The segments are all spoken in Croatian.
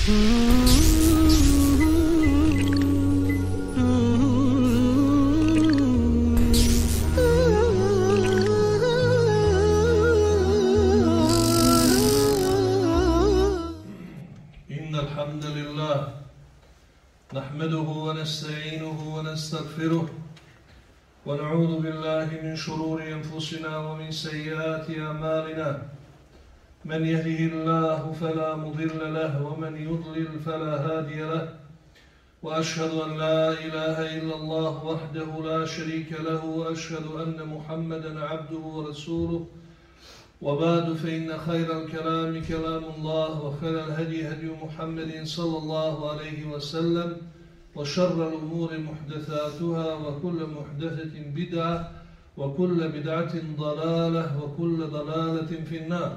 الحمد لله نحمده ونستعينه ونستغفره ونعوذ بالله من شرور أنفسنا ومن سيئات أعمالنا من يهده الله فلا مضل له ومن يضلل فلا هادي له. وأشهد أن لا إله إلا الله وحده لا شريك له وأشهد أن محمدا عبده ورسوله. وبعد فإن خير الكلام كلام الله وخير الهدي هدي محمد صلى الله عليه وسلم وشر الأمور محدثاتها وكل محدثة بدعة وكل بدعة ضلالة وكل ضلالة في النار.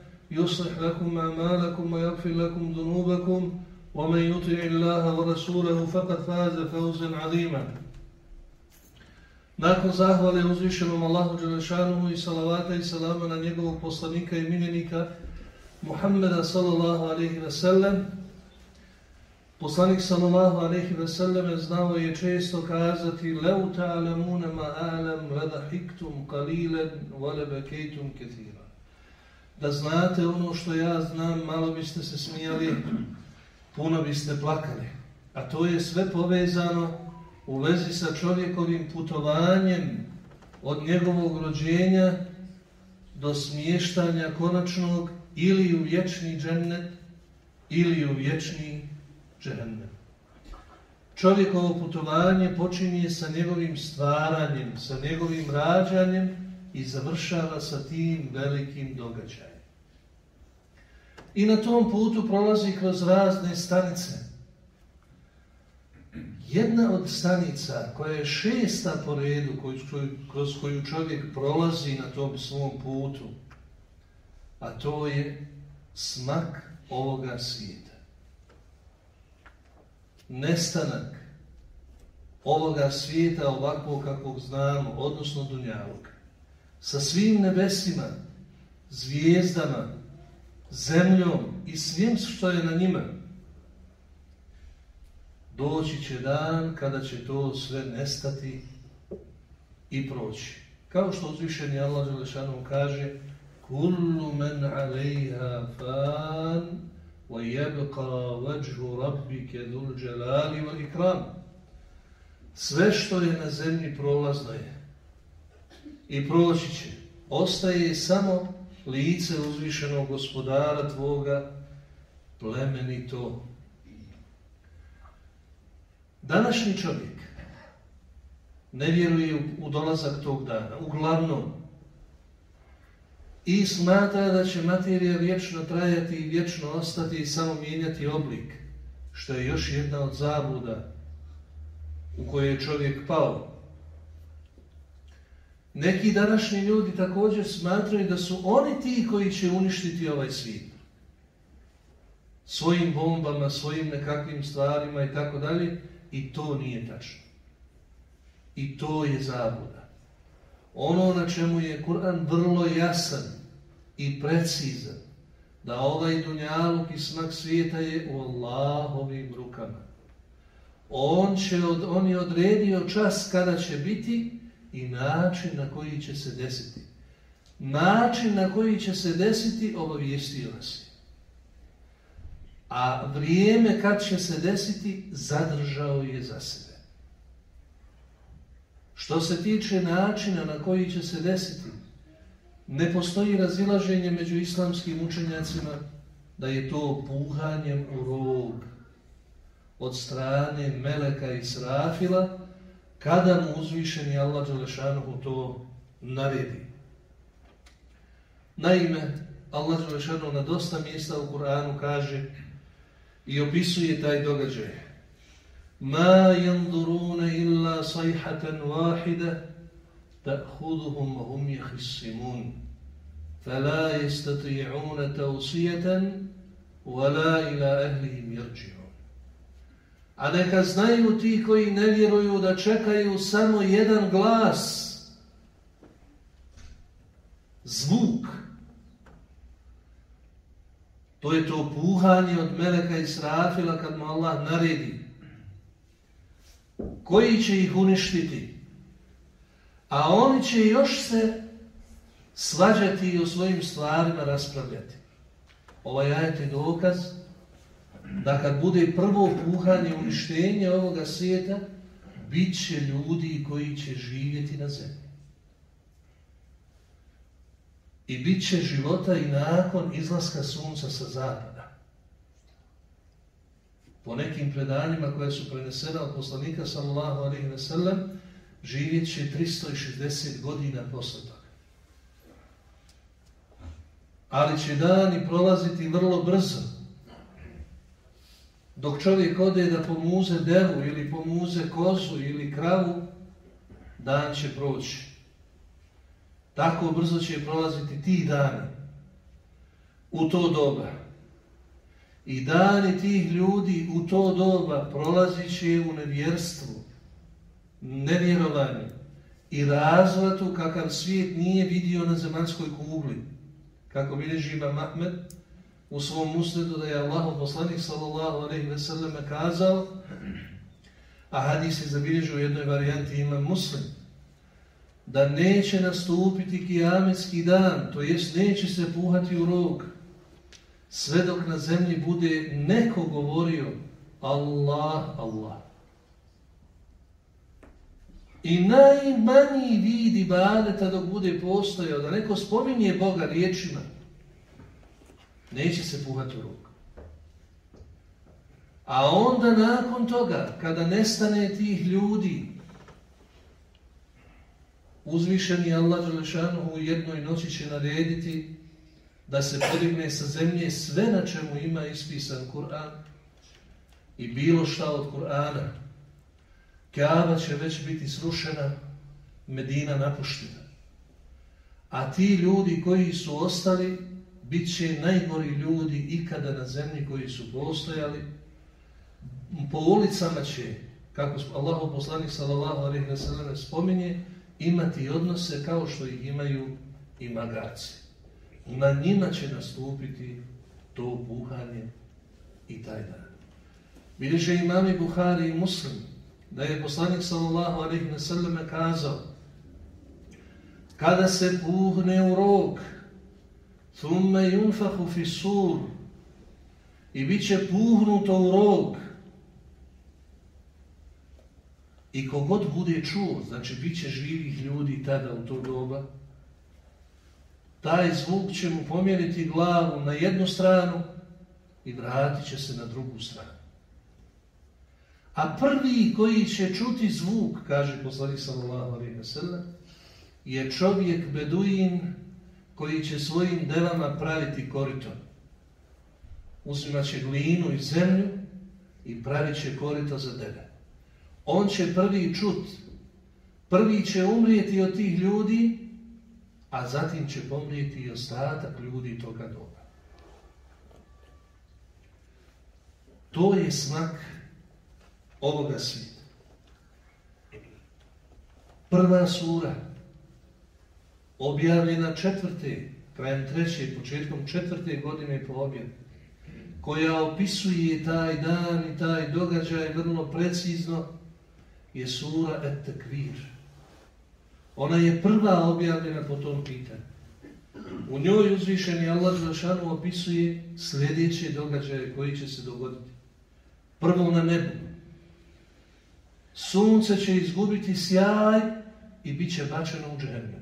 يصلح لكم أعمالكم ويغفر لكم ذنوبكم ومن يطع الله ورسوله فقد فاز فوزا عظيما Nakon zahvale uzvišenom Allahu Đelešanuhu i salavata i salama na njegovog poslanika i miljenika Muhammeda sallallahu alaihi ve sellem, poslanik sallallahu alaihi ve sellem znao je često kazati Leu ta'alamuna ma alam lada hiktum qalilan wala bakejtum kethira. da znate ono što ja znam, malo biste se smijali, puno biste plakali. A to je sve povezano u vezi sa čovjekovim putovanjem od njegovog rođenja do smještanja konačnog ili u vječni džennet ili u vječni džennet. Čovjekovo putovanje počinje sa njegovim stvaranjem, sa njegovim rađanjem i završava sa tim velikim događajem. I na tom putu prolazi kroz razne stanice. Jedna od stanica koja je šesta po redu kroz koju čovjek prolazi na tom svom putu, a to je smak ovoga svijeta. Nestanak ovoga svijeta ovakvog kakvog znamo, odnosno dunjavog, sa svim nebesima, zvijezdama, zemljom i svim što je na njima, doći će dan kada će to sve nestati i proći. Kao što uzvišeni Allah Želešanu kaže Kullu men alejha fan wa yabqa vajhu rabbike dhul jalali wal ikram. Sve što je na zemlji prolazno je i proći će. Ostaje samo lice uzvišenog gospodara tvoga plemenito Današnji čovjek ne vjeruje u dolazak tog dana, uglavnom, i smatra da će materija vječno trajati i vječno ostati i samo mijenjati oblik, što je još jedna od zabuda u kojoj je čovjek pao. Neki današnji ljudi također smatraju da su oni ti koji će uništiti ovaj svijet. Svojim bombama, svojim nekakvim stvarima i tako dalje, i to nije tačno. I to je zabuda. Ono na čemu je Kur'an vrlo jasan i precizan, da ovaj dunjaluk i smak svijeta je u Allahovim rukama. On, će od, on je odredio čas kada će biti i način na koji će se desiti. Način na koji će se desiti obavijestio nas je a vrijeme kad će se desiti zadržao je za sebe. Što se tiče načina na koji će se desiti, ne postoji razilaženje među islamskim učenjacima da je to puhanjem u rog od strane Meleka i Srafila kada mu uzvišeni Allah Đelešanuhu to naredi. Naime, Allah Đelešanuhu na dosta mjesta u Kur'anu kaže i opisuje taj događaj. Ma yanduruna illa sayhatan wahida ta'khuduhum wa hum yakhsimun fala yastati'una tawsiyatan wala ila ahlihim yarji'un a neka znaju ti koji ne vjeruju da čekaju samo jedan glas, zvuk. To je to puhanje od Meleka i Srafila kad mu Allah naredi. Koji će ih uništiti? A oni će još se svađati i o svojim stvarima raspravljati. Ovaj ajet je dokaz da kad bude prvo puhanje uništenje ovoga svijeta, bit će ljudi koji će živjeti na zemlji. I bit će života i nakon izlaska sunca sa zapada. Po nekim predanjima koje su prenesena od poslanika sallallahu alaihi ve sellem, živjet će 360 godina posle toga. Ali će dani prolaziti vrlo brzo. Dok čovjek ode da pomuze devu ili pomuze kozu ili kravu, dan će proći. Tako brzo će prolaziti ti dani u to doba. I dani tih ljudi u to doba prolazit će u nevjerstvu, nevjerovanju i razvratu kakav svijet nije vidio na zemaljskoj kugli. Kako bilježi Imam Ahmed u svom muslidu da je Allah poslanik sallallahu alaihi ve sellem kazao, a hadis je zabilježio u jednoj varijanti ima muslim, da neće nastupiti kijametski dan, to jest neće se puhati u rog, sve dok na zemlji bude neko govorio Allah, Allah. I najmanji vid ibadeta dok bude postojao, da neko spominje Boga riječima, neće se puhati u rog. A onda nakon toga, kada nestane tih ljudi, uzvišeni Allah Đelešanu u jednoj noći će narediti da se podigne sa zemlje sve na čemu ima ispisan Kur'an i bilo šta od Kur'ana. Kaaba će već biti srušena, Medina napuštena. A ti ljudi koji su ostali, bit će najgori ljudi ikada na zemlji koji su postojali. Po ulicama će, kako Allah poslanik sallallahu alaihi wa sallam spominje, imati odnose kao što ih imaju i magaci. Na njima će nastupiti to buhanje i taj dan. Bilježe imami Buhari i Muslim da je poslanik sallallahu alaihi wa sallam kazao kada se puhne u rog thumme yunfahu fi i bit će puhnuto u rog. I kogod bude čuo, znači bit će živih ljudi tada u to doba, taj zvuk će mu pomjeriti glavu na jednu stranu i vratit će se na drugu stranu. A prvi koji će čuti zvuk, kaže poslanik sallallahu wa sallam, je čovjek beduin koji će svojim devama praviti korito. Uzima će glinu i zemlju i pravit će korito za deve. On će prvi čut, prvi će umrijeti od tih ljudi, a zatim će pomrijeti i ostatak ljudi toga doba. To je smak ovoga svijeta. Prva sura, objavljena četvrte, krajem treće, početkom četvrte godine po objavi, koja opisuje taj dan i taj događaj vrlo precizno, je sura Et-Tekvir. Ona je prva objavljena po tom pitanju. U njoj uzvišeni Allah Žešanu opisuje sljedeće događaje koji će se dogoditi. Prvo na nebu. Sunce će izgubiti sjaj i bit će bačeno u džemlju.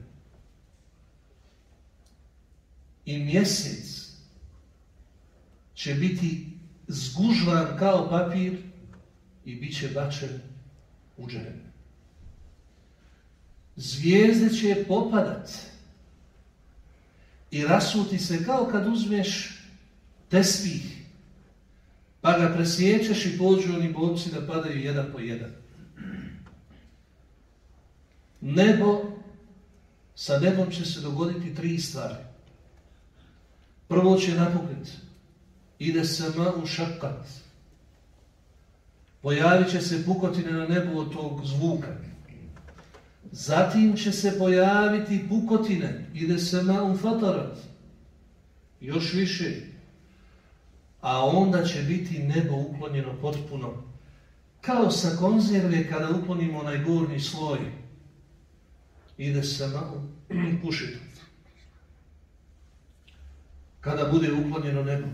I mjesec će biti zgužvan kao papir i bit će bačen u džehennem. Zvijezde će popadat i rasuti se kao kad uzmeš tespih Pa ga presjećeš i pođu oni bobci da padaju jedan po jedan. Nebo, sa nebom će se dogoditi tri stvari. Prvo će napuknuti. Ide se u šakat. Pojavit će se pukotine na nebu od tog zvuka. Zatim će se pojaviti pukotine. Ide se u fatarat. Još više. A onda će biti nebo uklonjeno potpuno. Kao sa konzerve kada uklonimo onaj gornji sloj. Ide se malo pušiti. Kada bude uklonjeno nebo.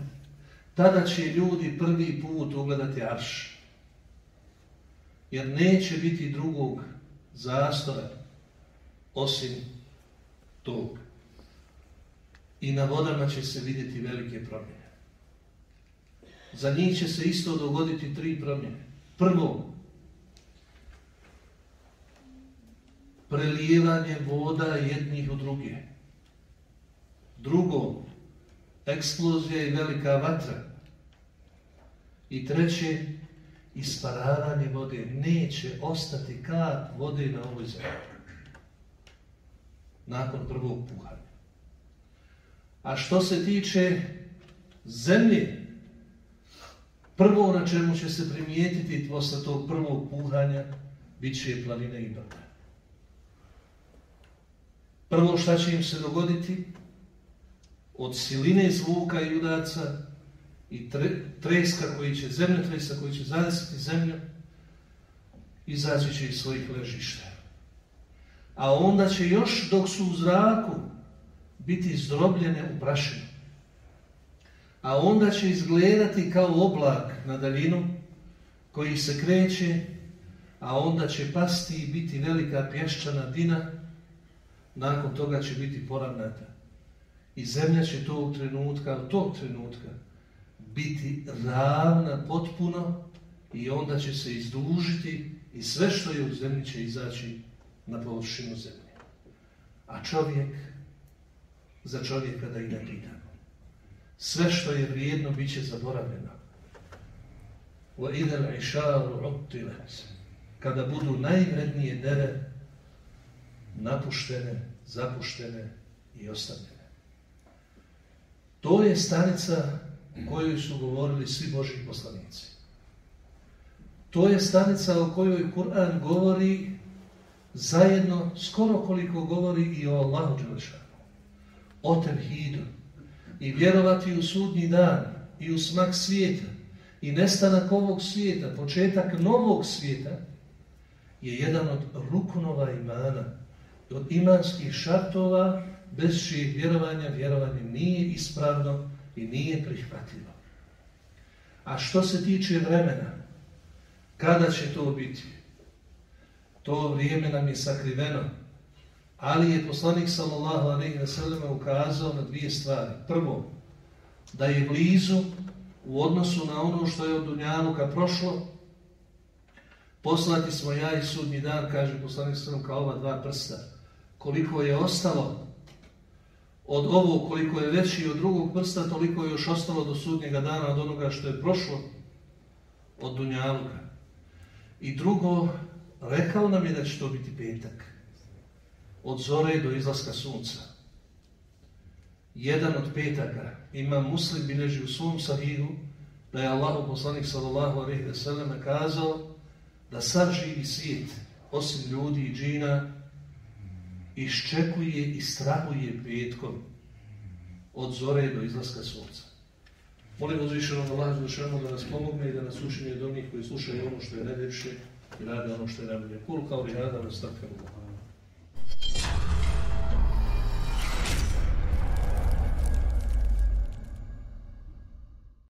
Tada će ljudi prvi put ugledati arš. Jer neće biti drugog zastora osim tog. I na vodama će se vidjeti velike promjene. Za njih će se isto dogoditi tri promjene. Prvo, prelijevanje voda jednih u druge. Drugo, eksplozija i velika vatra. I treće, isparavanje vode. Neće ostati kap vode na ovoj zemlji. Nakon prvog puhanja. A što se tiče zemlje, prvo na čemu će se primijetiti posle tog prvog puhanja, bit će planine i brda. Prvo šta će im se dogoditi? Od siline zvuka i udaca i treska koji će, tresa koji će zadesiti zemlju, izaći će iz svojih ležišta. A onda će još dok su u zraku biti zdrobljene u prašinu. A onda će izgledati kao oblak na daljinu koji se kreće, a onda će pasti i biti velika pješčana dina, nakon toga će biti poravnata. I zemlja će tog trenutka, tog trenutka, biti ravna potpuno i onda će se izdužiti i sve što je u zemlji će izaći na površinu zemlje. A čovjek, za čovjeka da i ne pitamo. Sve što je vrijedno bit će zaboravljeno. Kada budu najvrednije dere napuštene, zapuštene i ostavljene. To je stanica o kojoj su govorili svi Boži poslanici. To je stanica o kojoj Kur'an govori zajedno skoro koliko govori i o Allahu Đelešanu. O Tevhidu. I vjerovati u sudnji dan i u smak svijeta i nestanak ovog svijeta, početak novog svijeta je jedan od ruknova imana, od imanskih šartova bez čijeg vjerovanja vjerovanje nije ispravno i nije prihvatljivo. A što se tiče vremena, kada će to biti? To vrijeme nam je sakriveno, ali je poslanik sallallahu alejhi ve sellem ukazao na dvije stvari. Prvo, da je blizu u odnosu na ono što je od Dunjaluka prošlo, poslati smo ja i sudnji dan, kaže poslanik sallam, kao ova dva prsta. Koliko je ostalo od ovog koliko je veći od drugog prsta, toliko je još ostalo do sudnjega dana od onoga što je prošlo od Dunjaluka. I drugo, rekao nam je da će to biti petak. Od zore do izlaska sunca. Jedan od petaka ima muslim bileži u svom sahihu da je Allah poslanik sallallahu alaihi kazao da sav živi svijet, osim ljudi i džina, iščekuje i strahuje petkom od zore do izlaska sunca. Molim uzvišenog Allah da nas pomogne i da nas učini od onih koji slušaju ono što je najljepše i rade ono što je najbolje. Kul kao li rada nas